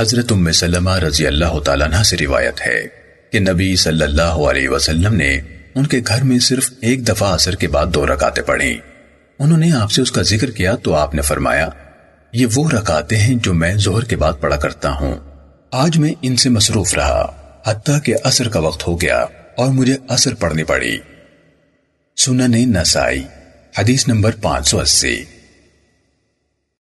حضرت ام سلمہ رضی اللہ تعالیٰ عنہ سے روایت ہے کہ نبی صلی اللہ علیہ وسلم نے ان کے گھر میں صرف ایک دفعہ عصر کے بعد دو رکعتیں پڑھیں۔ انہوں نے آپ سے اس کا ذکر کیا تو آپ نے فرمایا، یہ وہ رکعتیں ہیں جو میں زہر کے بعد پڑھا کرتا ہوں۔ آج میں ان سے مصروف رہا، حتیٰ کہ عصر کا وقت ہو گیا اور مجھے عصر پڑھنی پڑی۔ سنن نسائی، حدیث نمبر پانچ سو اسی۔